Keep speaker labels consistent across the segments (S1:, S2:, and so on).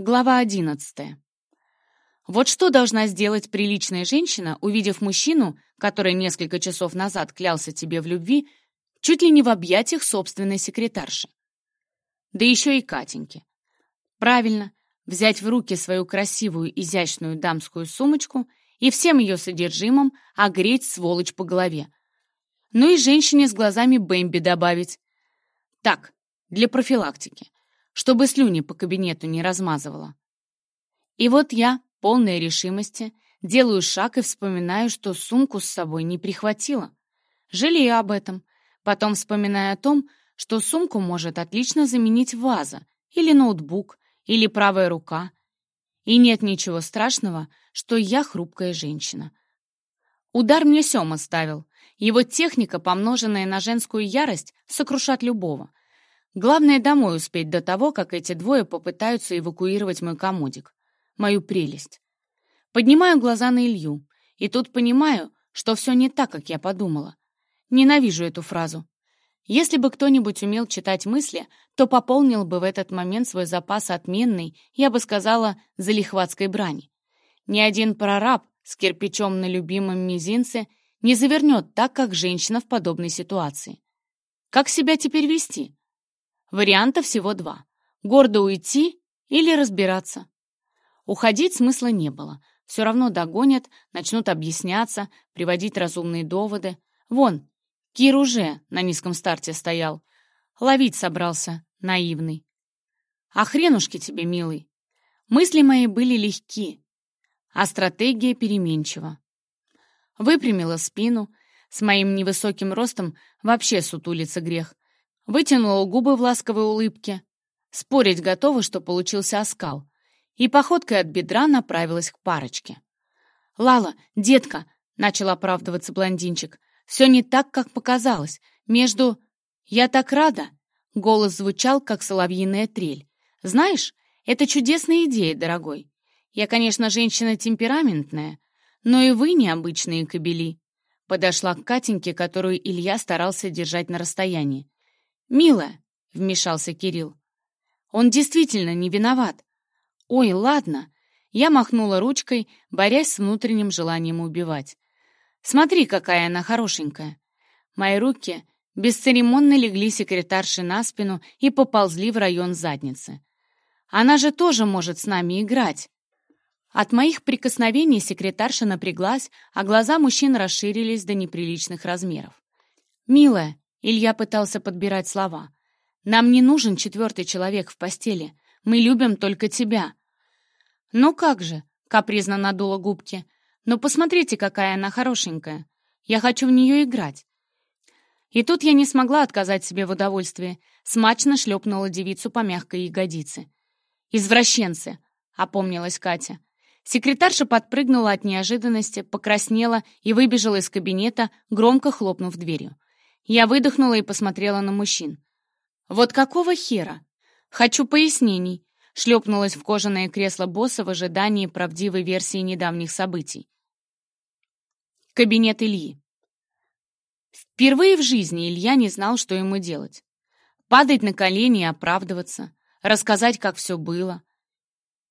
S1: Глава одиннадцатая. Вот что должна сделать приличная женщина, увидев мужчину, который несколько часов назад клялся тебе в любви, чуть ли не в объятиях собственной секретарши. Да еще и Катеньки. Правильно, взять в руки свою красивую, изящную дамскую сумочку и всем ее содержимым огреть сволочь по голове. Ну и женщине с глазами Бэмби добавить. Так, для профилактики чтобы слюни по кабинету не размазывала. И вот я, полная решимости, делаю шаг и вспоминаю, что сумку с собой не прихватила. Жалею об этом. Потом вспоминаю о том, что сумку может отлично заменить ваза, или ноутбук, или правая рука. И нет ничего страшного, что я хрупкая женщина. Удар мне Сёма ставил. Его техника, помноженная на женскую ярость, сокрушат любого. Главное, домой успеть до того, как эти двое попытаются эвакуировать мой комодик. Мою прелесть. Поднимаю глаза на Илью, и тут понимаю, что все не так, как я подумала. Ненавижу эту фразу. Если бы кто-нибудь умел читать мысли, то пополнил бы в этот момент свой запас отменной, я бы сказала, залихватской брани. Ни один прораб с кирпичом на любимом мизинце не завернет так, как женщина в подобной ситуации. Как себя теперь вести? Варианта всего два. Гордо уйти или разбираться. Уходить смысла не было. Все равно догонят, начнут объясняться, приводить разумные доводы. Вон, Кир уже на низком старте стоял. Ловить собрался, наивный. А хренушки тебе, милый. Мысли мои были легки, а стратегия переменчива. Выпрямила спину, с моим невысоким ростом вообще сутулиться грех вытянула губы в ласковой улыбке. Спорить готова, что получился оскал. И походкой от бедра направилась к парочке. «Лала, детка!» — начал оправдываться блондинчик. «Все не так, как показалось. Между... Я так рада!» Голос звучал, как соловьиная трель. «Знаешь, это чудесная идея, дорогой. Я, конечно, женщина темпераментная, но и вы необычные кобели». Подошла к Катеньке, которую Илья старался держать на расстоянии. «Милая», — вмешался Кирилл, — «он действительно не виноват». «Ой, ладно», — я махнула ручкой, борясь с внутренним желанием убивать. «Смотри, какая она хорошенькая». Мои руки бесцеремонно легли секретарши на спину и поползли в район задницы. «Она же тоже может с нами играть». От моих прикосновений секретарша напряглась, а глаза мужчин расширились до неприличных размеров. «Милая, Илья пытался подбирать слова. «Нам не нужен четвертый человек в постели. Мы любим только тебя». «Ну как же», — капризно надула губки. «Но посмотрите, какая она хорошенькая. Я хочу в нее играть». И тут я не смогла отказать себе в удовольствии. Смачно шлепнула девицу по мягкой ягодице. «Извращенцы!» — опомнилась Катя. Секретарша подпрыгнула от неожиданности, покраснела и выбежала из кабинета, громко хлопнув дверью. Я выдохнула и посмотрела на мужчин. «Вот какого хера? Хочу пояснений», — шлепнулась в кожаное кресло босса в ожидании правдивой версии недавних событий. Кабинет Ильи. Впервые в жизни Илья не знал, что ему делать. Падать на колени и оправдываться, рассказать, как все было.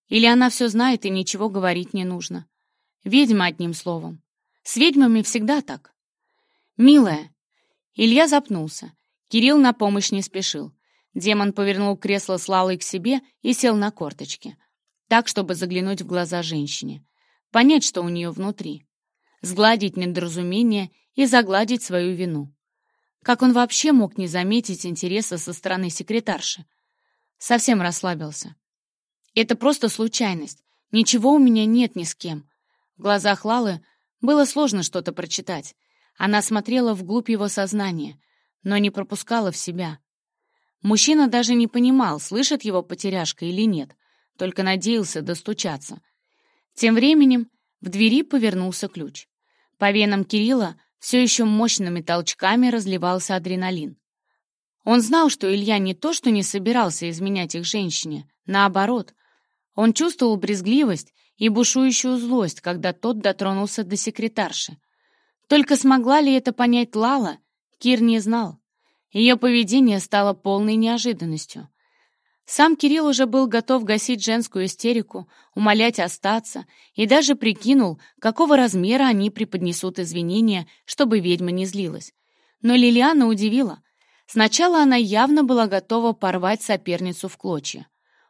S1: Или она все знает и ничего говорить не нужно. Ведьма одним словом. С ведьмами всегда так. «Милая, Илья запнулся. Кирилл на помощь не спешил. Демон повернул кресло с Лалой к себе и сел на корточки. Так, чтобы заглянуть в глаза женщине. Понять, что у нее внутри. Сгладить недоразумение и загладить свою вину. Как он вообще мог не заметить интереса со стороны секретарши? Совсем расслабился. Это просто случайность. Ничего у меня нет ни с кем. В глазах Лалы было сложно что-то прочитать. Она смотрела вглубь его сознания, но не пропускала в себя. Мужчина даже не понимал, слышит его потеряшка или нет, только надеялся достучаться. Тем временем в двери повернулся ключ. По венам Кирилла все еще мощными толчками разливался адреналин. Он знал, что Илья не то что не собирался изменять их женщине, наоборот. Он чувствовал брезгливость и бушующую злость, когда тот дотронулся до секретарши. Только смогла ли это понять Лала, Кир не знал. Ее поведение стало полной неожиданностью. Сам Кирилл уже был готов гасить женскую истерику, умолять остаться и даже прикинул, какого размера они преподнесут извинения, чтобы ведьма не злилась. Но Лилиана удивила. Сначала она явно была готова порвать соперницу в клочья.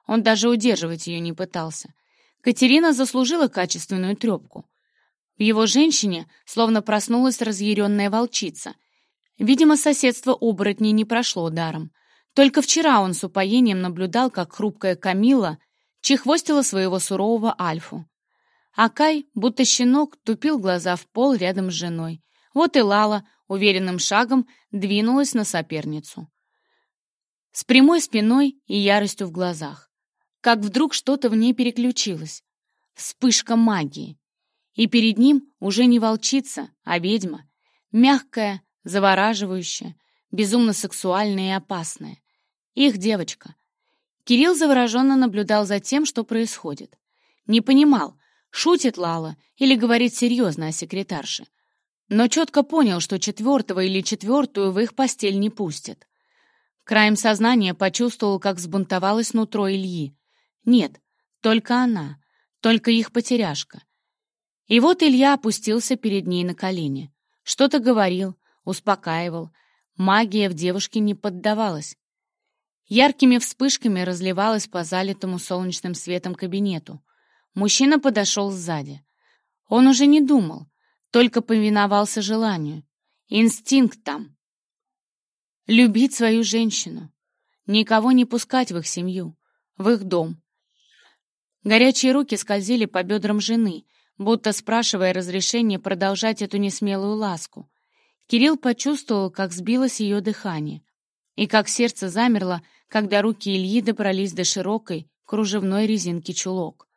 S1: Он даже удерживать ее не пытался. Катерина заслужила качественную трепку. В его женщине словно проснулась разъяренная волчица. Видимо, соседство оборотней не прошло даром. Только вчера он с упоением наблюдал, как хрупкая Камила чехвостила своего сурового Альфу. А Кай, будто щенок, тупил глаза в пол рядом с женой. Вот и Лала уверенным шагом двинулась на соперницу. С прямой спиной и яростью в глазах. Как вдруг что-то в ней переключилось. Вспышка магии. И перед ним уже не волчица, а ведьма. Мягкая, завораживающая, безумно сексуальная и опасная. Их девочка. Кирилл завороженно наблюдал за тем, что происходит. Не понимал, шутит Лала или говорит серьезно о секретарше. Но четко понял, что четвертого или четвертую в их постель не пустят. Краем сознания почувствовал, как взбунтовалось нутро Ильи. Нет, только она, только их потеряшка. И вот Илья опустился перед ней на колени. Что-то говорил, успокаивал. Магия в девушке не поддавалась. Яркими вспышками разливалась по залитому солнечным светом кабинету. Мужчина подошел сзади. Он уже не думал, только повиновался желанию. Инстинкт там. Любить свою женщину. Никого не пускать в их семью, в их дом. Горячие руки скользили по бедрам жены, будто спрашивая разрешения продолжать эту несмелую ласку. Кирилл почувствовал, как сбилось ее дыхание, и как сердце замерло, когда руки Ильи добрались до широкой, кружевной резинки чулок.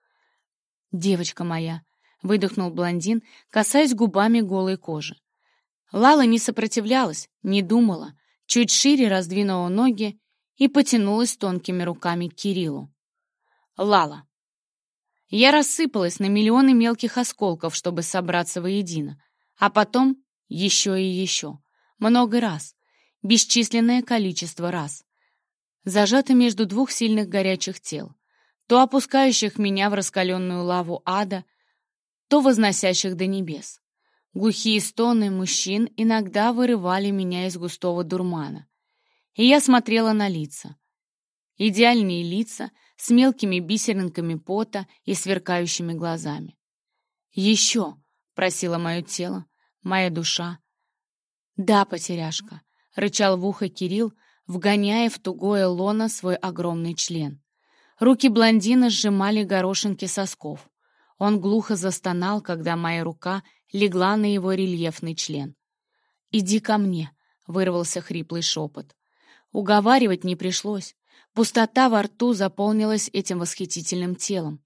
S1: «Девочка моя», — выдохнул блондин, касаясь губами голой кожи. Лала не сопротивлялась, не думала, чуть шире раздвинула ноги и потянулась тонкими руками к Кириллу. «Лала». Я рассыпалась на миллионы мелких осколков, чтобы собраться воедино, а потом еще и еще, много раз, бесчисленное количество раз зажата между двух сильных горячих тел, то опускающих меня в раскаленную лаву ада, то возносящих до небес. Глухие стоны мужчин иногда вырывали меня из густого дурмана. И я смотрела на лица. Идеальные лица с мелкими бисеринками пота и сверкающими глазами. «Еще!» — просило мое тело, моя душа. «Да, потеряшка!» — рычал в ухо Кирилл, вгоняя в тугое лоно свой огромный член. Руки блондина сжимали горошинки сосков. Он глухо застонал, когда моя рука легла на его рельефный член. «Иди ко мне», — вырвался хриплый шепот. Уговаривать не пришлось. Пустота во рту заполнилась этим восхитительным телом.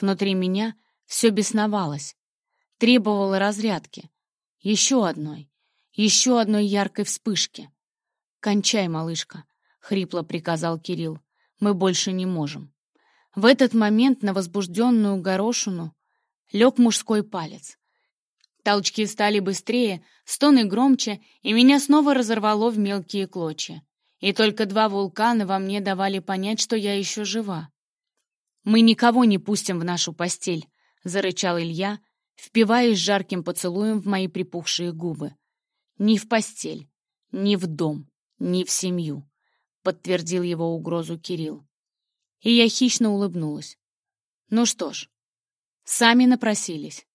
S1: Внутри меня все бесновалось. Требовало разрядки. Еще одной. Еще одной яркой вспышки. «Кончай, малышка», — хрипло приказал Кирилл. «Мы больше не можем». В этот момент на возбужденную горошину лег мужской палец. Толчки стали быстрее, стоны громче, и меня снова разорвало в мелкие клочья. И только два вулкана во мне давали понять, что я еще жива. «Мы никого не пустим в нашу постель», — зарычал Илья, впиваясь жарким поцелуем в мои припухшие губы. «Ни в постель, ни в дом» не в семью», — подтвердил его угрозу Кирилл. И я хищно улыбнулась. «Ну что ж, сами напросились.